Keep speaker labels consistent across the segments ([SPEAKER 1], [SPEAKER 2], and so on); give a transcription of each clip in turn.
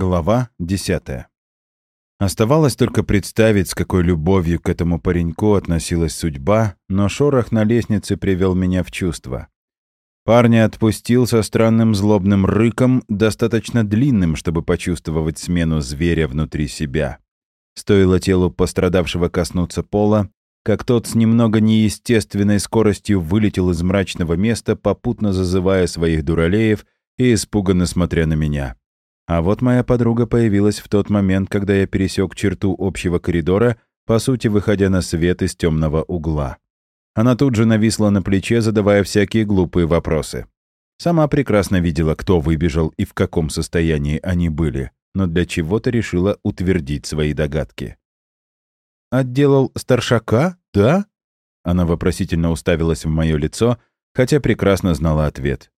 [SPEAKER 1] Глава 10. Оставалось только представить, с какой любовью к этому пареньку относилась судьба, но шорох на лестнице привел меня в чувство. Парня отпустил со странным злобным рыком, достаточно длинным, чтобы почувствовать смену зверя внутри себя. Стоило телу пострадавшего коснуться пола, как тот с немного неестественной скоростью вылетел из мрачного места, попутно зазывая своих дуралеев и испуганно смотря на меня. А вот моя подруга появилась в тот момент, когда я пересек черту общего коридора, по сути, выходя на свет из темного угла. Она тут же нависла на плече, задавая всякие глупые вопросы. Сама прекрасно видела, кто выбежал и в каком состоянии они были, но для чего-то решила утвердить свои догадки. «Отделал старшака, да?» Она вопросительно уставилась в мое лицо, хотя прекрасно знала ответ.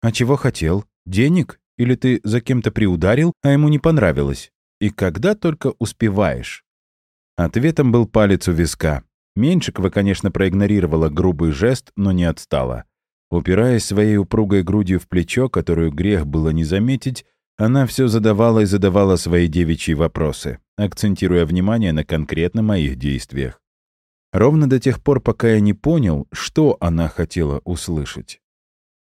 [SPEAKER 1] «А чего хотел? Денег? Или ты за кем-то приударил, а ему не понравилось? И когда только успеваешь?» Ответом был палец у виска. Меньшикова, конечно, проигнорировала грубый жест, но не отстала. Упираясь своей упругой грудью в плечо, которую грех было не заметить, она все задавала и задавала свои девичьи вопросы, акцентируя внимание на конкретно моих действиях. Ровно до тех пор, пока я не понял, что она хотела услышать.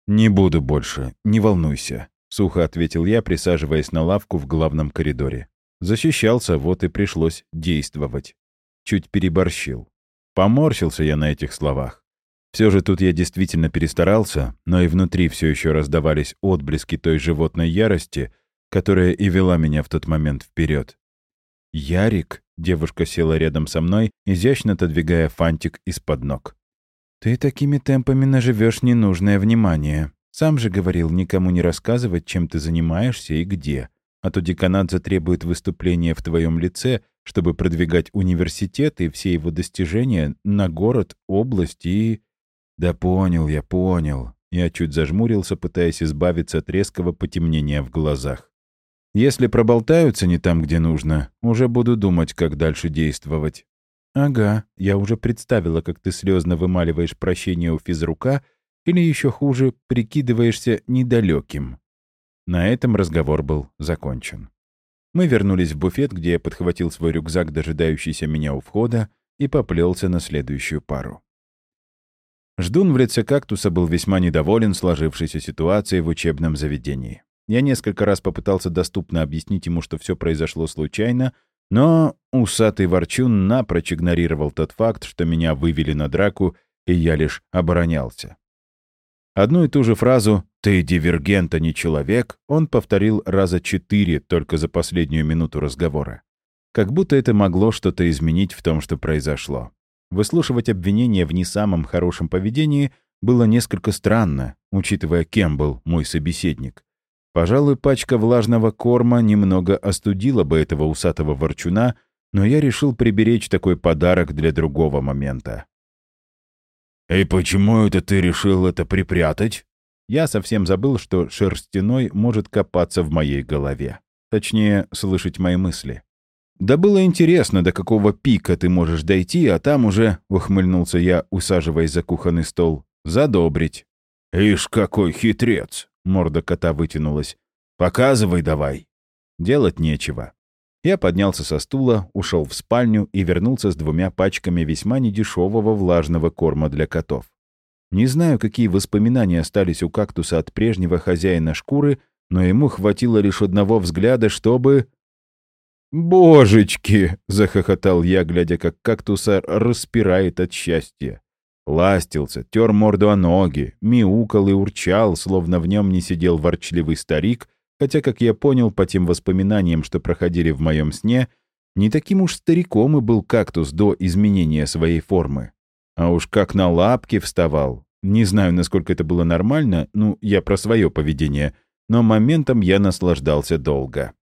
[SPEAKER 1] «Не буду больше, не волнуйся. Сухо ответил я, присаживаясь на лавку в главном коридоре. Защищался, вот и пришлось действовать. Чуть переборщил. Поморщился я на этих словах. Все же тут я действительно перестарался, но и внутри все еще раздавались отблески той животной ярости, которая и вела меня в тот момент вперед. «Ярик», — девушка села рядом со мной, изящно отодвигая фантик из-под ног. «Ты такими темпами наживешь ненужное внимание. Сам же говорил никому не рассказывать, чем ты занимаешься и где. А то деканат затребует выступления в твоем лице, чтобы продвигать университет и все его достижения на город, область и... Да понял я, понял. Я чуть зажмурился, пытаясь избавиться от резкого потемнения в глазах. Если проболтаются не там, где нужно, уже буду думать, как дальше действовать. Ага, я уже представила, как ты слезно вымаливаешь прощение у физрука или еще хуже, прикидываешься недалеким. На этом разговор был закончен. Мы вернулись в буфет, где я подхватил свой рюкзак, дожидающийся меня у входа, и поплелся на следующую пару. Ждун в лице кактуса был весьма недоволен сложившейся ситуацией в учебном заведении. Я несколько раз попытался доступно объяснить ему, что все произошло случайно, но усатый ворчун напрочь игнорировал тот факт, что меня вывели на драку, и я лишь оборонялся. Одну и ту же фразу «ты дивергент, а не человек» он повторил раза четыре только за последнюю минуту разговора. Как будто это могло что-то изменить в том, что произошло. Выслушивать обвинения в не самом хорошем поведении было несколько странно, учитывая, кем был мой собеседник. Пожалуй, пачка влажного корма немного остудила бы этого усатого ворчуна, но я решил приберечь такой подарок для другого момента. «И почему это ты решил это припрятать?» Я совсем забыл, что шерстяной может копаться в моей голове. Точнее, слышать мои мысли. «Да было интересно, до какого пика ты можешь дойти, а там уже...» — ухмыльнулся я, усаживаясь за кухонный стол. «Задобрить». «Ишь, какой хитрец!» — морда кота вытянулась. «Показывай давай». Делать нечего. Я поднялся со стула, ушел в спальню и вернулся с двумя пачками весьма недешевого влажного корма для котов. Не знаю, какие воспоминания остались у кактуса от прежнего хозяина шкуры, но ему хватило лишь одного взгляда, чтобы... «Божечки!» — захохотал я, глядя, как кактуса распирает от счастья. Ластился, тер морду о ноги, мяукал и урчал, словно в нем не сидел ворчливый старик, хотя, как я понял по тем воспоминаниям, что проходили в моем сне, не таким уж стариком и был кактус до изменения своей формы. А уж как на лапки вставал. Не знаю, насколько это было нормально, ну, я про свое поведение, но моментом я наслаждался долго.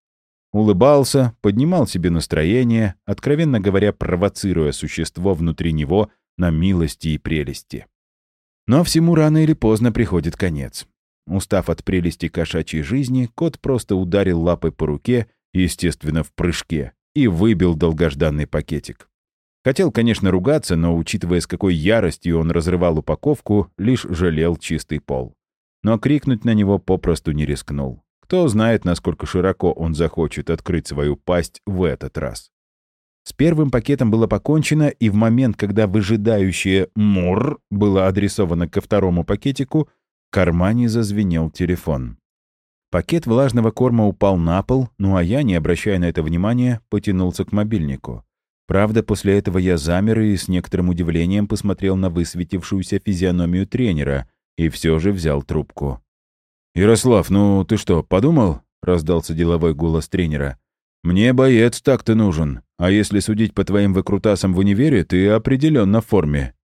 [SPEAKER 1] Улыбался, поднимал себе настроение, откровенно говоря, провоцируя существо внутри него на милости и прелести. Но всему рано или поздно приходит конец. Устав от прелести кошачьей жизни, кот просто ударил лапой по руке, естественно, в прыжке, и выбил долгожданный пакетик. Хотел, конечно, ругаться, но, учитывая, с какой яростью он разрывал упаковку, лишь жалел чистый пол. Но крикнуть на него попросту не рискнул. Кто знает, насколько широко он захочет открыть свою пасть в этот раз. С первым пакетом было покончено, и в момент, когда выжидающее «мур» было адресовано ко второму пакетику, кармане зазвенел телефон. Пакет влажного корма упал на пол, ну а я, не обращая на это внимания, потянулся к мобильнику. Правда, после этого я замер и с некоторым удивлением посмотрел на высветившуюся физиономию тренера и все же взял трубку. «Ярослав, ну ты что, подумал?» — раздался деловой голос тренера. «Мне боец так-то нужен, а если судить по твоим выкрутасам в универе, ты определенно в форме».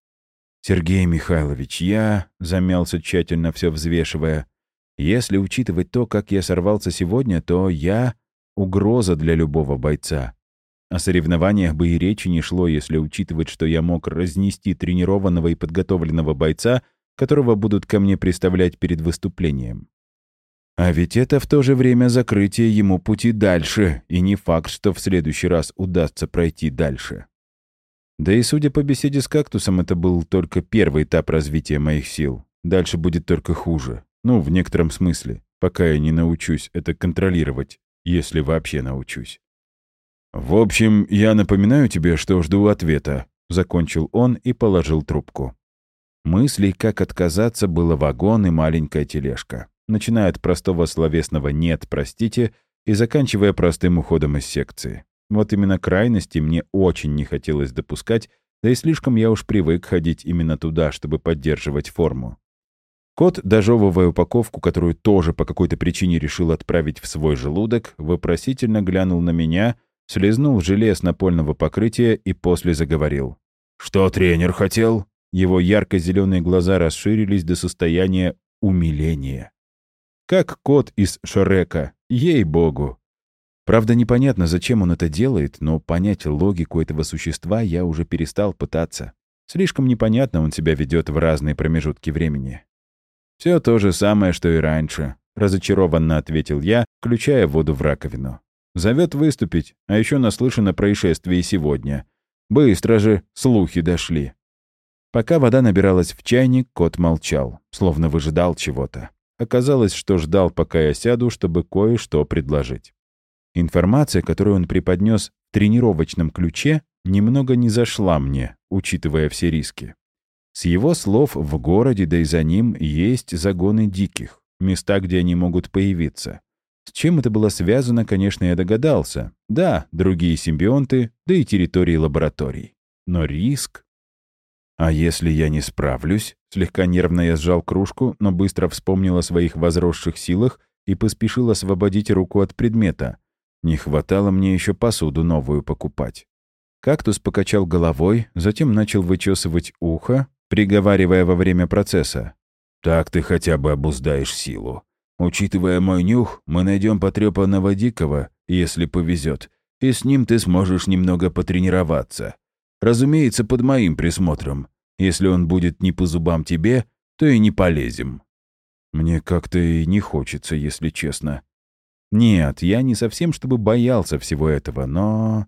[SPEAKER 1] «Сергей Михайлович, я...» — замялся тщательно все взвешивая. «Если учитывать то, как я сорвался сегодня, то я — угроза для любого бойца. О соревнованиях бы и речи не шло, если учитывать, что я мог разнести тренированного и подготовленного бойца, которого будут ко мне представлять перед выступлением. А ведь это в то же время закрытие ему пути дальше, и не факт, что в следующий раз удастся пройти дальше. Да и судя по беседе с кактусом, это был только первый этап развития моих сил. Дальше будет только хуже. Ну, в некотором смысле, пока я не научусь это контролировать, если вообще научусь. «В общем, я напоминаю тебе, что жду ответа», — закончил он и положил трубку. Мыслей, как отказаться, было вагон и маленькая тележка начиная от простого словесного «нет, простите» и заканчивая простым уходом из секции. Вот именно крайности мне очень не хотелось допускать, да и слишком я уж привык ходить именно туда, чтобы поддерживать форму. Кот, дожевывая упаковку, которую тоже по какой-то причине решил отправить в свой желудок, вопросительно глянул на меня, слезнул желе с напольного покрытия и после заговорил. «Что тренер хотел?» Его ярко-зеленые глаза расширились до состояния умиления. Как кот из Шрека, ей-богу. Правда, непонятно, зачем он это делает, но понять логику этого существа я уже перестал пытаться. Слишком непонятно он себя ведет в разные промежутки времени. Все то же самое, что и раньше», — разочарованно ответил я, включая воду в раковину. «Зовет выступить, а еще наслышано происшествие сегодня. Быстро же слухи дошли». Пока вода набиралась в чайник, кот молчал, словно выжидал чего-то. Оказалось, что ждал, пока я сяду, чтобы кое-что предложить. Информация, которую он преподнес в тренировочном ключе, немного не зашла мне, учитывая все риски. С его слов, в городе, да и за ним, есть загоны диких, места, где они могут появиться. С чем это было связано, конечно, я догадался. Да, другие симбионты, да и территории лабораторий. Но риск... А если я не справлюсь? Слегка нервно я сжал кружку, но быстро вспомнил о своих возросших силах и поспешил освободить руку от предмета. Не хватало мне еще посуду новую покупать. Кактус покачал головой, затем начал вычесывать ухо, приговаривая во время процесса. «Так ты хотя бы обуздаешь силу. Учитывая мой нюх, мы найдем потрепанного дикого, если повезет, и с ним ты сможешь немного потренироваться. Разумеется, под моим присмотром. Если он будет не по зубам тебе, то и не полезем. Мне как-то и не хочется, если честно. Нет, я не совсем чтобы боялся всего этого, но...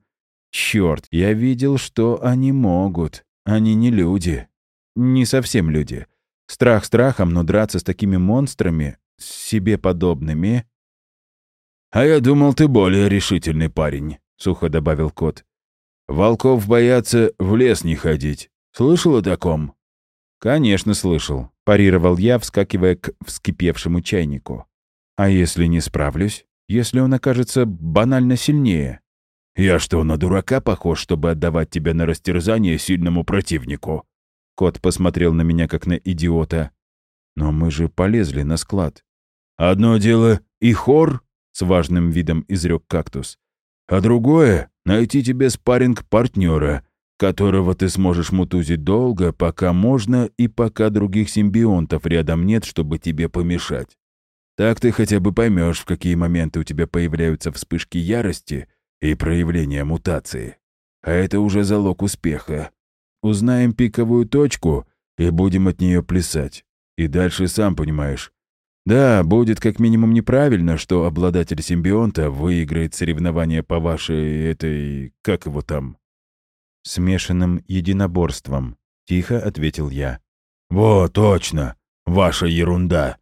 [SPEAKER 1] Черт, я видел, что они могут. Они не люди. Не совсем люди. Страх страхом, но драться с такими монстрами, с себе подобными... «А я думал, ты более решительный парень», — сухо добавил кот. Волков боятся в лес не ходить. Слышал о таком?» «Конечно, слышал», — парировал я, вскакивая к вскипевшему чайнику. «А если не справлюсь? Если он окажется банально сильнее?» «Я что, на дурака похож, чтобы отдавать тебя на растерзание сильному противнику?» Кот посмотрел на меня, как на идиота. «Но мы же полезли на склад». «Одно дело и хор», — с важным видом изрек кактус. «А другое найти тебе спарринг-партнера, которого ты сможешь мутузить долго, пока можно и пока других симбионтов рядом нет, чтобы тебе помешать. Так ты хотя бы поймешь, в какие моменты у тебя появляются вспышки ярости и проявления мутации. А это уже залог успеха. Узнаем пиковую точку и будем от нее плясать. И дальше сам понимаешь, да, будет как минимум неправильно, что обладатель симбионта выиграет соревнование по вашей этой... как его там? Смешанным единоборством, тихо ответил я. «Во, точно! Ваша ерунда!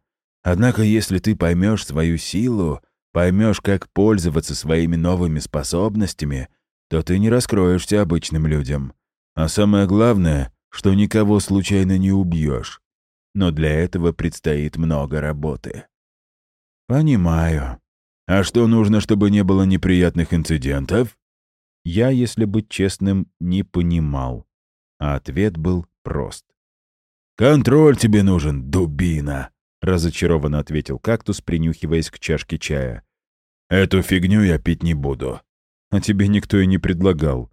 [SPEAKER 1] Однако, если ты поймешь свою силу, поймешь, как пользоваться своими новыми способностями, то ты не раскроешься обычным людям. А самое главное, что никого случайно не убьешь. Но для этого предстоит много работы. Понимаю. А что нужно, чтобы не было неприятных инцидентов? Я, если быть честным, не понимал. А ответ был прост. «Контроль тебе нужен, дубина!» — разочарованно ответил кактус, принюхиваясь к чашке чая. «Эту фигню я пить не буду». «А тебе никто и не предлагал».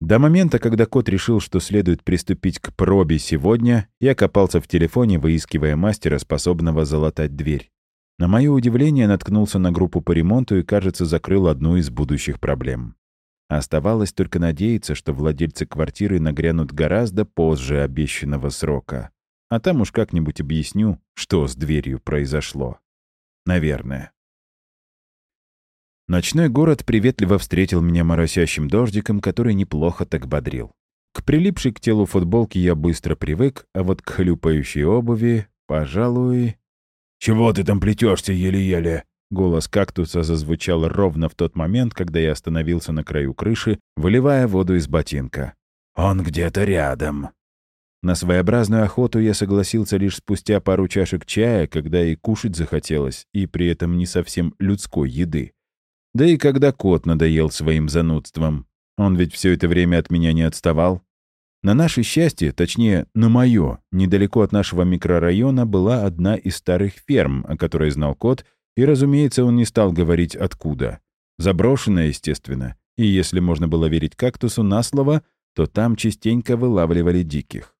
[SPEAKER 1] До момента, когда кот решил, что следует приступить к пробе сегодня, я копался в телефоне, выискивая мастера, способного залатать дверь. На мое удивление, наткнулся на группу по ремонту и, кажется, закрыл одну из будущих проблем. Оставалось только надеяться, что владельцы квартиры нагрянут гораздо позже обещанного срока. А там уж как-нибудь объясню, что с дверью произошло. Наверное. Ночной город приветливо встретил меня моросящим дождиком, который неплохо так бодрил. К прилипшей к телу футболке я быстро привык, а вот к хлюпающей обуви, пожалуй... «Чего ты там плетешься еле-еле?» Голос кактуса зазвучал ровно в тот момент, когда я остановился на краю крыши, выливая воду из ботинка. «Он где-то рядом». На своеобразную охоту я согласился лишь спустя пару чашек чая, когда и кушать захотелось, и при этом не совсем людской еды. Да и когда кот надоел своим занудством. Он ведь все это время от меня не отставал. На наше счастье, точнее, на мое, недалеко от нашего микрорайона была одна из старых ферм, о которой знал кот, и, разумеется, он не стал говорить откуда. Заброшенная, естественно, и если можно было верить кактусу на слово, то там частенько вылавливали диких.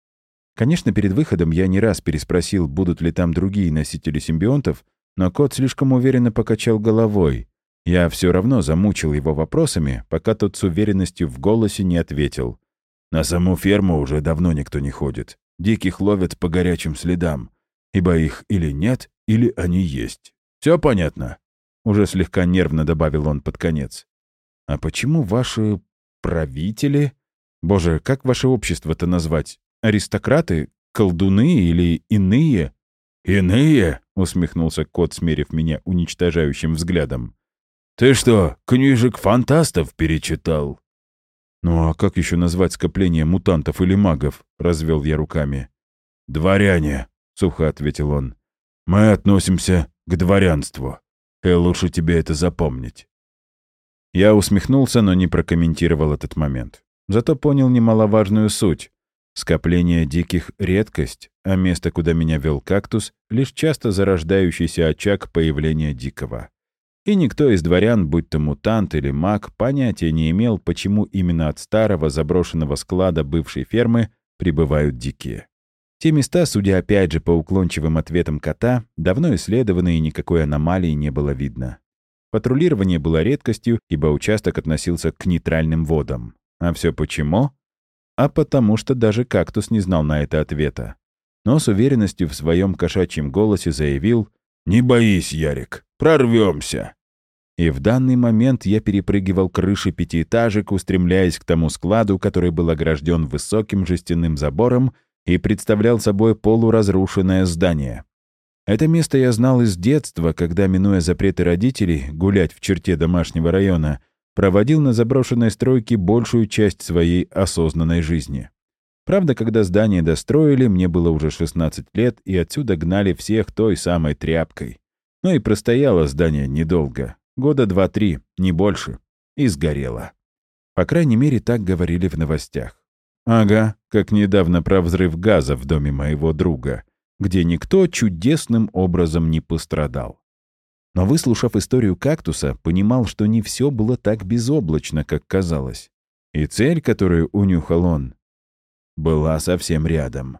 [SPEAKER 1] Конечно, перед выходом я не раз переспросил, будут ли там другие носители симбионтов, но кот слишком уверенно покачал головой, я все равно замучил его вопросами, пока тот с уверенностью в голосе не ответил. На саму ферму уже давно никто не ходит. Диких ловят по горячим следам. Ибо их или нет, или они есть. Все понятно?» Уже слегка нервно добавил он под конец. «А почему ваши правители... Боже, как ваше общество-то назвать? Аристократы? Колдуны или иные?» «Иные?» — усмехнулся кот, смерив меня уничтожающим взглядом. «Ты что, книжек фантастов перечитал?» «Ну а как еще назвать скопление мутантов или магов?» — развел я руками. «Дворяне», — сухо ответил он. «Мы относимся к дворянству. И лучше тебе это запомнить». Я усмехнулся, но не прокомментировал этот момент. Зато понял немаловажную суть. Скопление диких — редкость, а место, куда меня вел кактус — лишь часто зарождающийся очаг появления дикого. И никто из дворян, будь то мутант или маг, понятия не имел, почему именно от старого заброшенного склада бывшей фермы прибывают дикие. Те места, судя опять же по уклончивым ответам кота, давно исследованы и никакой аномалии не было видно. Патрулирование было редкостью, ибо участок относился к нейтральным водам. А все почему? А потому что даже кактус не знал на это ответа. Но с уверенностью в своем кошачьем голосе заявил «Не боись, Ярик, прорвемся!» И в данный момент я перепрыгивал крыши пятиэтажек, устремляясь к тому складу, который был огражден высоким жестяным забором и представлял собой полуразрушенное здание. Это место я знал из детства, когда, минуя запреты родителей, гулять в черте домашнего района, проводил на заброшенной стройке большую часть своей осознанной жизни. Правда, когда здание достроили, мне было уже 16 лет, и отсюда гнали всех той самой тряпкой. Ну и простояло здание недолго. Года два-три, не больше. И сгорело. По крайней мере, так говорили в новостях. Ага, как недавно про взрыв газа в доме моего друга, где никто чудесным образом не пострадал. Но выслушав историю кактуса, понимал, что не все было так безоблачно, как казалось. И цель, которую унюхал он, была совсем рядом.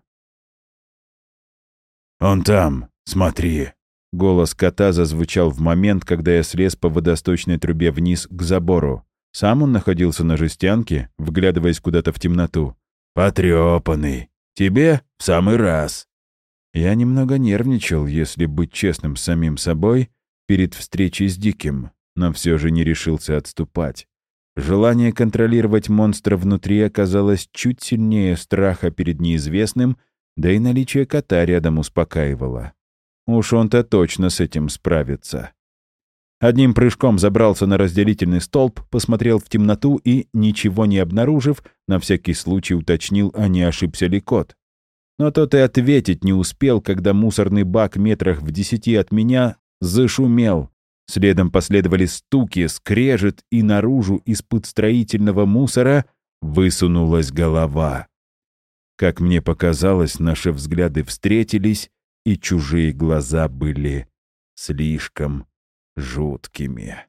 [SPEAKER 1] «Он там, смотри!» Голос кота зазвучал в момент, когда я слез по водосточной трубе вниз к забору. Сам он находился на жестянке, вглядываясь куда-то в темноту. «Потрёпанный! Тебе в самый раз!» Я немного нервничал, если быть честным с самим собой, перед встречей с Диким, но все же не решился отступать. Желание контролировать монстра внутри оказалось чуть сильнее страха перед неизвестным, да и наличие кота рядом успокаивало. Уж он-то точно с этим справится. Одним прыжком забрался на разделительный столб, посмотрел в темноту и, ничего не обнаружив, на всякий случай уточнил, а не ошибся ли кот. Но тот и ответить не успел, когда мусорный бак метрах в десяти от меня зашумел. Следом последовали стуки, скрежет, и наружу из-под строительного мусора высунулась голова. Как мне показалось, наши взгляды встретились, и чужие глаза были слишком жуткими.